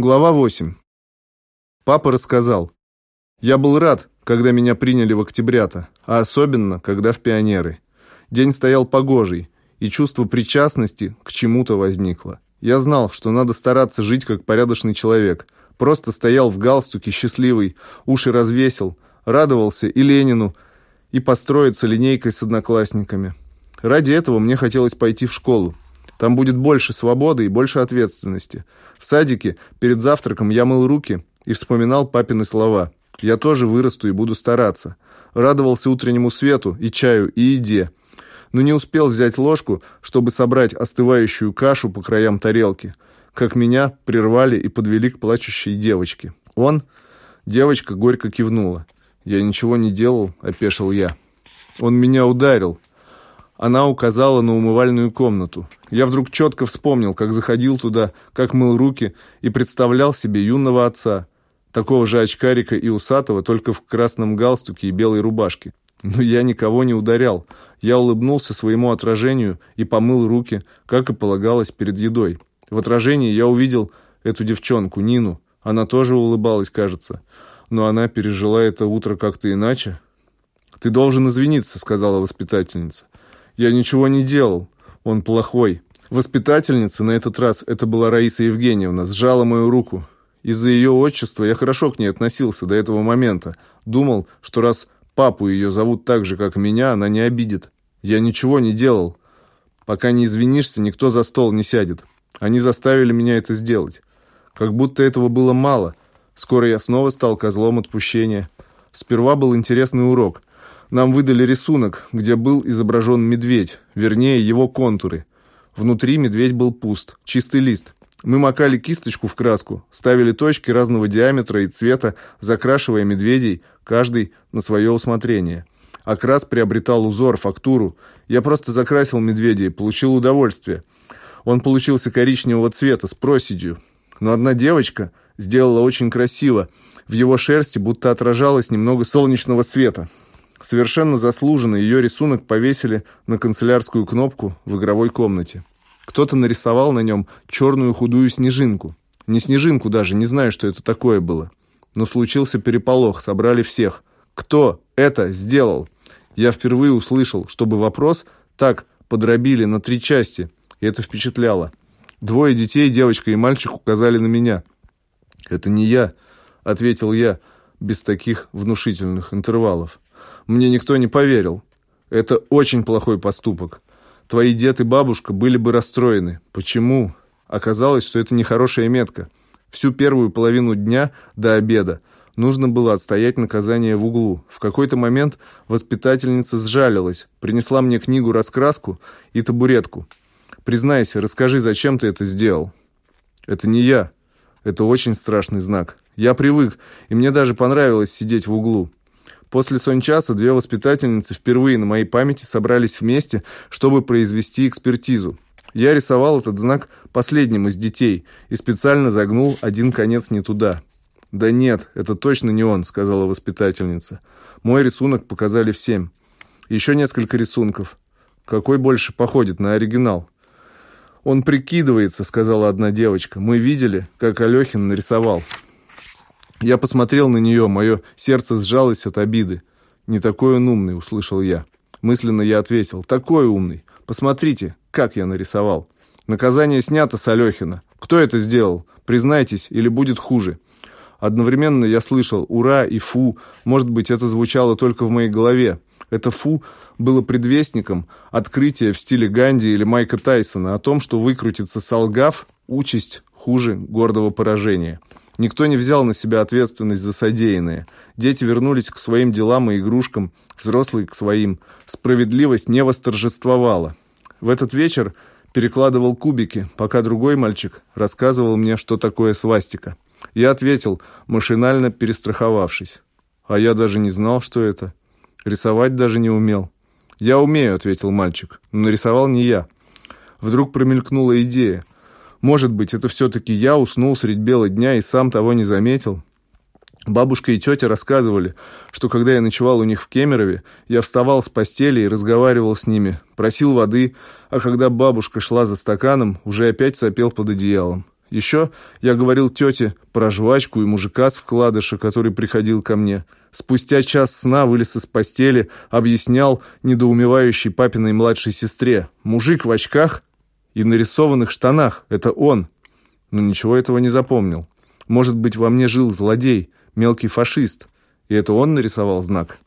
Глава 8. Папа рассказал. Я был рад, когда меня приняли в октябрята, а особенно, когда в пионеры. День стоял погожий, и чувство причастности к чему-то возникло. Я знал, что надо стараться жить как порядочный человек. Просто стоял в галстуке, счастливый, уши развесил, радовался и Ленину, и построиться линейкой с одноклассниками. Ради этого мне хотелось пойти в школу. Там будет больше свободы и больше ответственности. В садике перед завтраком я мыл руки и вспоминал папины слова. Я тоже вырасту и буду стараться. Радовался утреннему свету и чаю, и еде. Но не успел взять ложку, чтобы собрать остывающую кашу по краям тарелки, как меня прервали и подвели к плачущей девочке. Он... Девочка горько кивнула. «Я ничего не делал», — опешил я. «Он меня ударил», она указала на умывальную комнату. Я вдруг четко вспомнил, как заходил туда, как мыл руки и представлял себе юного отца, такого же очкарика и усатого, только в красном галстуке и белой рубашке. Но я никого не ударял. Я улыбнулся своему отражению и помыл руки, как и полагалось перед едой. В отражении я увидел эту девчонку, Нину. Она тоже улыбалась, кажется. Но она пережила это утро как-то иначе. «Ты должен извиниться», — сказала воспитательница. Я ничего не делал. Он плохой. Воспитательница, на этот раз это была Раиса Евгеньевна, сжала мою руку. Из-за ее отчества я хорошо к ней относился до этого момента. Думал, что раз папу ее зовут так же, как меня, она не обидит. Я ничего не делал. Пока не извинишься, никто за стол не сядет. Они заставили меня это сделать. Как будто этого было мало. Скоро я снова стал козлом отпущения. Сперва был интересный урок. Нам выдали рисунок, где был изображен медведь, вернее, его контуры. Внутри медведь был пуст, чистый лист. Мы макали кисточку в краску, ставили точки разного диаметра и цвета, закрашивая медведей, каждый на свое усмотрение. Окрас приобретал узор, фактуру. Я просто закрасил медведя и получил удовольствие. Он получился коричневого цвета, с проседью. Но одна девочка сделала очень красиво. В его шерсти будто отражалось немного солнечного света. Совершенно заслуженно ее рисунок повесили на канцелярскую кнопку в игровой комнате. Кто-то нарисовал на нем черную худую снежинку. Не снежинку даже, не знаю, что это такое было. Но случился переполох, собрали всех. Кто это сделал? Я впервые услышал, чтобы вопрос так подробили на три части, и это впечатляло. Двое детей, девочка и мальчик, указали на меня. «Это не я», — ответил я, без таких внушительных интервалов. Мне никто не поверил. Это очень плохой поступок. Твои дед и бабушка были бы расстроены. Почему? Оказалось, что это нехорошая метка. Всю первую половину дня до обеда нужно было отстоять наказание в углу. В какой-то момент воспитательница сжалилась, принесла мне книгу-раскраску и табуретку. «Признайся, расскажи, зачем ты это сделал?» «Это не я. Это очень страшный знак. Я привык, и мне даже понравилось сидеть в углу. После сончаса две воспитательницы впервые на моей памяти собрались вместе, чтобы произвести экспертизу. Я рисовал этот знак последним из детей и специально загнул один конец не туда. «Да нет, это точно не он», — сказала воспитательница. Мой рисунок показали всем. Еще несколько рисунков. Какой больше походит на оригинал? «Он прикидывается», — сказала одна девочка. «Мы видели, как Алехин нарисовал». Я посмотрел на нее, мое сердце сжалось от обиды. «Не такой он умный», — услышал я. Мысленно я ответил, «Такой умный. Посмотрите, как я нарисовал. Наказание снято с Алехина. Кто это сделал? Признайтесь, или будет хуже». Одновременно я слышал «Ура» и «Фу». Может быть, это звучало только в моей голове. Это «Фу» было предвестником открытия в стиле Ганди или Майка Тайсона о том, что выкрутится солгав, участь хуже гордого поражения. Никто не взял на себя ответственность за содеянное. Дети вернулись к своим делам и игрушкам, взрослые к своим. Справедливость не восторжествовала. В этот вечер перекладывал кубики, пока другой мальчик рассказывал мне, что такое свастика. Я ответил, машинально перестраховавшись. А я даже не знал, что это. Рисовать даже не умел. «Я умею», — ответил мальчик, — «но нарисовал не я». Вдруг промелькнула идея. Может быть, это все-таки я уснул средь бела дня и сам того не заметил? Бабушка и тетя рассказывали, что когда я ночевал у них в Кемерове, я вставал с постели и разговаривал с ними, просил воды, а когда бабушка шла за стаканом, уже опять сопел под одеялом. Еще я говорил тете про жвачку и мужика с вкладыша, который приходил ко мне. Спустя час сна вылез из постели, объяснял недоумевающей папиной младшей сестре. Мужик в очках и нарисованных штанах — это он. Но ничего этого не запомнил. Может быть, во мне жил злодей, мелкий фашист, и это он нарисовал знак?»